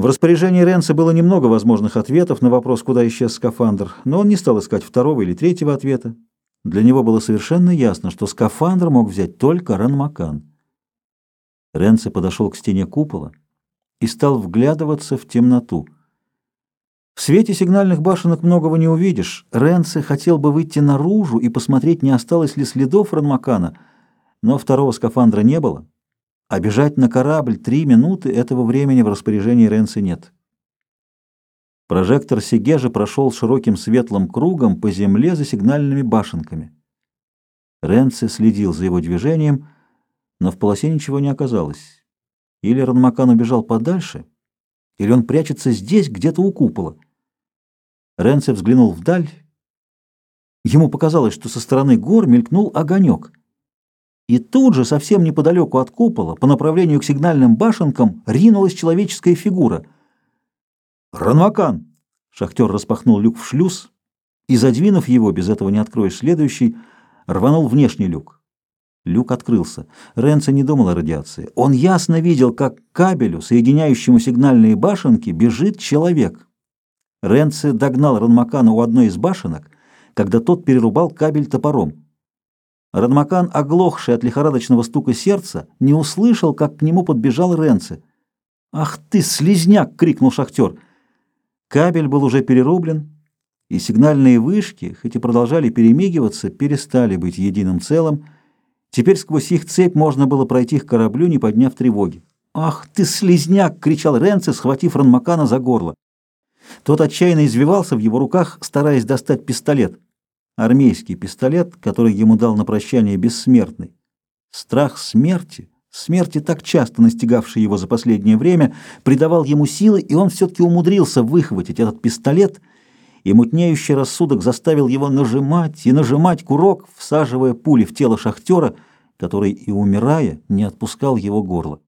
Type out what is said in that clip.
В распоряжении Ренса было немного возможных ответов на вопрос, куда исчез скафандр, но он не стал искать второго или третьего ответа. Для него было совершенно ясно, что скафандр мог взять только Ранмакан. Ренце подошел к стене купола и стал вглядываться в темноту. В свете сигнальных башенок многого не увидишь. Ренце хотел бы выйти наружу и посмотреть, не осталось ли следов Ранмакана, но второго скафандра не было. А бежать на корабль три минуты этого времени в распоряжении Ренса нет. Прожектор Сигежа прошел широким светлым кругом по земле за сигнальными башенками. Ренце следил за его движением, но в полосе ничего не оказалось. Или Ранмакан убежал подальше, или он прячется здесь, где-то у купола. Ренце взглянул вдаль. Ему показалось, что со стороны гор мелькнул огонек — и тут же, совсем неподалеку от купола, по направлению к сигнальным башенкам, ринулась человеческая фигура. «Ранвакан!» Шахтер распахнул люк в шлюз и, задвинув его, без этого не откроешь следующий, рванул внешний люк. Люк открылся. Ренце не думал о радиации. Он ясно видел, как к кабелю, соединяющему сигнальные башенки, бежит человек. Ренце догнал Ранмакана у одной из башенок, когда тот перерубал кабель топором. Радмакан, оглохший от лихорадочного стука сердца, не услышал, как к нему подбежал Ренце. «Ах ты, слизняк!» — крикнул шахтер. Кабель был уже перерублен, и сигнальные вышки, хоть и продолжали перемигиваться, перестали быть единым целым. Теперь сквозь их цепь можно было пройти к кораблю, не подняв тревоги. «Ах ты, слизняк!» — кричал Ренце, схватив Ранмакана за горло. Тот отчаянно извивался в его руках, стараясь достать пистолет армейский пистолет, который ему дал на прощание бессмертный. Страх смерти, смерти, так часто настигавший его за последнее время, придавал ему силы, и он все-таки умудрился выхватить этот пистолет, и мутнеющий рассудок заставил его нажимать и нажимать курок, всаживая пули в тело шахтера, который и умирая не отпускал его горло.